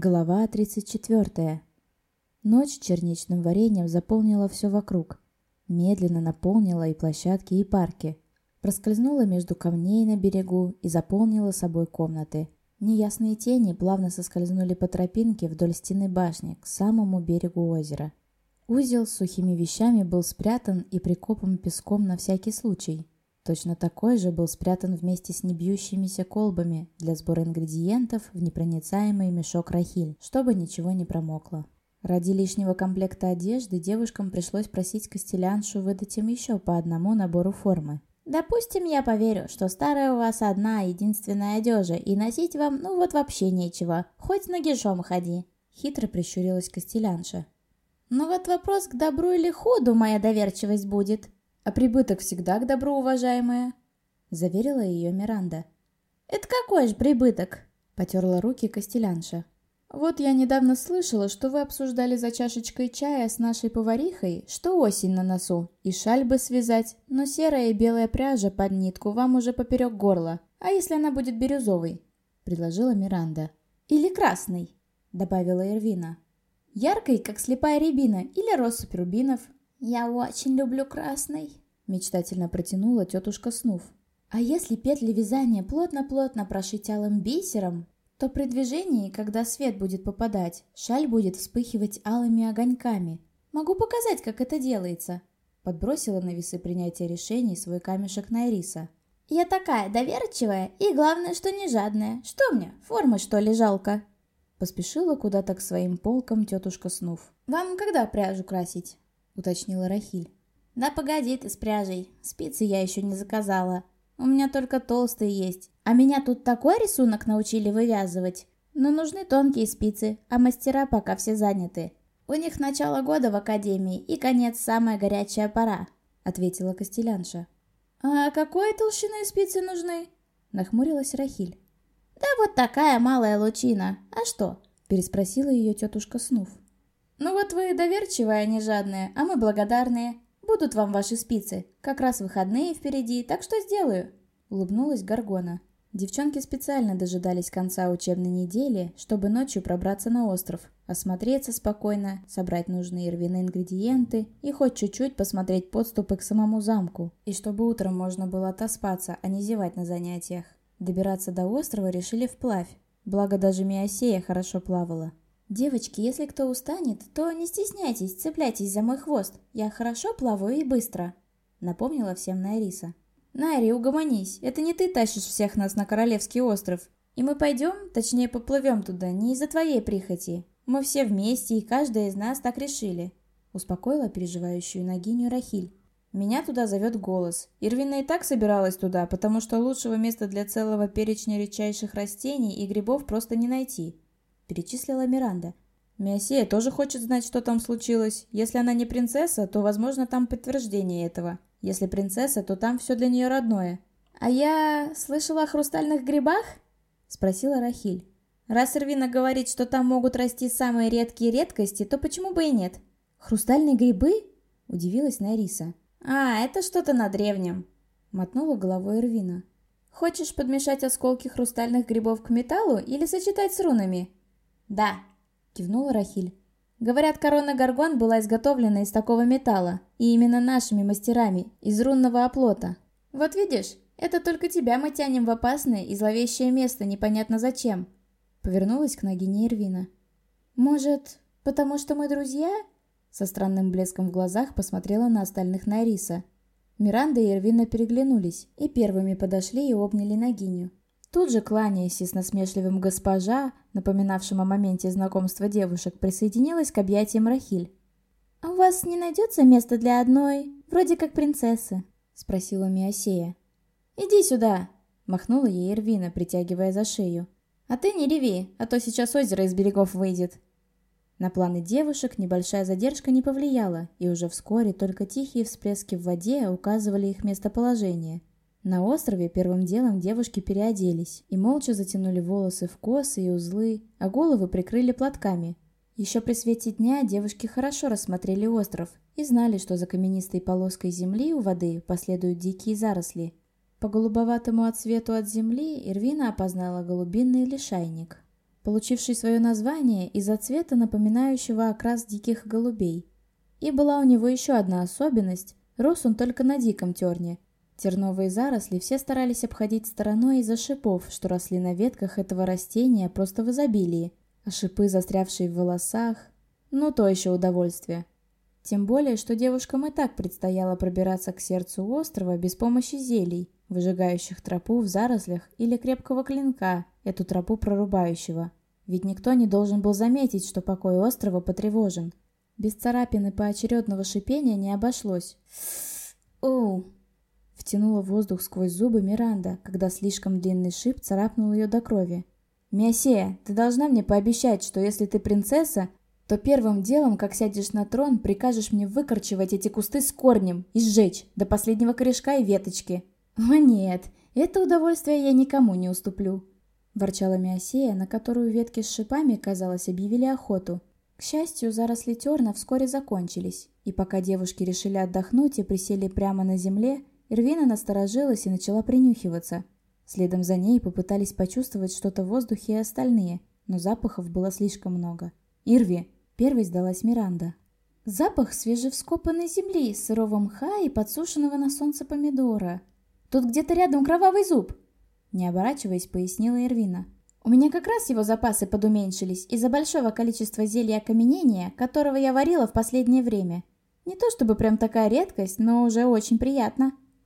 Глава 34. Ночь черничным вареньем заполнила все вокруг. Медленно наполнила и площадки, и парки. Проскользнула между камней на берегу и заполнила собой комнаты. Неясные тени плавно соскользнули по тропинке вдоль стены башни к самому берегу озера. Узел с сухими вещами был спрятан и прикопан песком на всякий случай. Точно такой же был спрятан вместе с небьющимися колбами для сбора ингредиентов в непроницаемый мешок рахиль, чтобы ничего не промокло. Ради лишнего комплекта одежды девушкам пришлось просить Костеляншу выдать им еще по одному набору формы. «Допустим, я поверю, что старая у вас одна единственная одежа, и носить вам, ну вот вообще нечего, хоть нагишом ходи», — хитро прищурилась Костелянша. «Но вот вопрос к добру или худу моя доверчивость будет», «А прибыток всегда к добру, уважаемая», — заверила ее Миранда. «Это какой же прибыток?» — потерла руки Костелянша. «Вот я недавно слышала, что вы обсуждали за чашечкой чая с нашей поварихой, что осень на носу, и шаль бы связать, но серая и белая пряжа под нитку вам уже поперек горла. А если она будет бирюзовой?» — предложила Миранда. «Или красной», — добавила Эрвина. «Яркой, как слепая рябина, или россыпь рубинов, «Я очень люблю красный», — мечтательно протянула тетушка Снув. «А если петли вязания плотно-плотно прошить алым бисером, то при движении, когда свет будет попадать, шаль будет вспыхивать алыми огоньками. Могу показать, как это делается», — подбросила на весы принятия решений свой камешек Найриса. «Я такая доверчивая и, главное, что не жадная. Что мне, формы, что ли, жалко?» Поспешила куда-то к своим полкам тетушка Снув. «Вам когда пряжу красить?» уточнила Рахиль. «Да погоди ты с пряжей, спицы я еще не заказала. У меня только толстые есть. А меня тут такой рисунок научили вывязывать. Но нужны тонкие спицы, а мастера пока все заняты. У них начало года в академии и конец самая горячая пора», — ответила Костелянша. «А какой толщины спицы нужны?» — нахмурилась Рахиль. «Да вот такая малая лучина. А что?» — переспросила ее тетушка Снув. «Ну вот вы доверчивая, а не жадная, а мы благодарные. Будут вам ваши спицы. Как раз выходные впереди, так что сделаю», — улыбнулась Гаргона. Девчонки специально дожидались конца учебной недели, чтобы ночью пробраться на остров, осмотреться спокойно, собрать нужные Ирвины ингредиенты и хоть чуть-чуть посмотреть подступы к самому замку, и чтобы утром можно было отоспаться, а не зевать на занятиях. Добираться до острова решили вплавь, благо даже Миосея хорошо плавала. «Девочки, если кто устанет, то не стесняйтесь, цепляйтесь за мой хвост. Я хорошо плаваю и быстро», — напомнила всем Найриса. «Найри, угомонись. Это не ты тащишь всех нас на Королевский остров. И мы пойдем, точнее поплывем туда, не из-за твоей прихоти. Мы все вместе, и каждая из нас так решили», — успокоила переживающую Нагиню Рахиль. «Меня туда зовет голос. Ирвина и так собиралась туда, потому что лучшего места для целого перечня редчайших растений и грибов просто не найти перечислила Миранда. Миосея тоже хочет знать, что там случилось. Если она не принцесса, то, возможно, там подтверждение этого. Если принцесса, то там все для нее родное. «А я слышала о хрустальных грибах?» — спросила Рахиль. «Раз Ирвина говорит, что там могут расти самые редкие редкости, то почему бы и нет?» «Хрустальные грибы?» — удивилась Нариса. «А, это что-то на древнем», — мотнула головой Ирвина. «Хочешь подмешать осколки хрустальных грибов к металлу или сочетать с рунами?» «Да», — кивнула Рахиль. «Говорят, корона Гаргон была изготовлена из такого металла, и именно нашими мастерами, из рунного оплота. Вот видишь, это только тебя мы тянем в опасное и зловещее место, непонятно зачем», — повернулась к Нагине Ирвина. «Может, потому что мы друзья?» Со странным блеском в глазах посмотрела на остальных Найриса. Миранда и Ирвина переглянулись и первыми подошли и обняли Нагиню. Тут же, кланяясь и с насмешливым госпожа, напоминавшим о моменте знакомства девушек, присоединилась к объятиям Рахиль. «А у вас не найдется места для одной, вроде как принцессы?» — спросила Миосея. «Иди сюда!» — махнула ей Эрвина, притягивая за шею. «А ты не реви, а то сейчас озеро из берегов выйдет!» На планы девушек небольшая задержка не повлияла, и уже вскоре только тихие всплески в воде указывали их местоположение — на острове первым делом девушки переоделись и молча затянули волосы в косы и узлы, а головы прикрыли платками. Еще при свете дня девушки хорошо рассмотрели остров и знали, что за каменистой полоской земли у воды последуют дикие заросли. По голубоватому отсвету от земли Ирвина опознала голубинный лишайник. получивший свое название из-за цвета, напоминающего окрас диких голубей. И была у него еще одна особенность – рос он только на диком терне. Терновые заросли все старались обходить стороной из-за шипов, что росли на ветках этого растения просто в изобилии, а шипы, застрявшие в волосах – ну то еще удовольствие. Тем более, что девушкам и так предстояло пробираться к сердцу острова без помощи зелий, выжигающих тропу в зарослях или крепкого клинка, эту тропу прорубающего. Ведь никто не должен был заметить, что покой острова потревожен. Без царапины поочередного шипения не обошлось. «Оу!» Втянула воздух сквозь зубы Миранда, когда слишком длинный шип царапнул ее до крови. «Миосея, ты должна мне пообещать, что если ты принцесса, то первым делом, как сядешь на трон, прикажешь мне выкорчевать эти кусты с корнем и сжечь до последнего корешка и веточки. О нет, это удовольствие я никому не уступлю. Ворчала Миосея, на которую ветки с шипами, казалось, объявили охоту. К счастью, заросли терна вскоре закончились, и пока девушки решили отдохнуть и присели прямо на земле, Ирвина насторожилась и начала принюхиваться. Следом за ней попытались почувствовать что-то в воздухе и остальные, но запахов было слишком много. «Ирви, Первой сдалась Миранда. Запах свежевскопанной земли, сырого мха и подсушенного на солнце помидора. Тут где-то рядом кровавый зуб. Не оборачиваясь, пояснила Ирвина. У меня как раз его запасы подуменьшились из-за большого количества зелья окаменения, которого я варила в последнее время. Не то чтобы прям такая редкость, но уже очень приятно.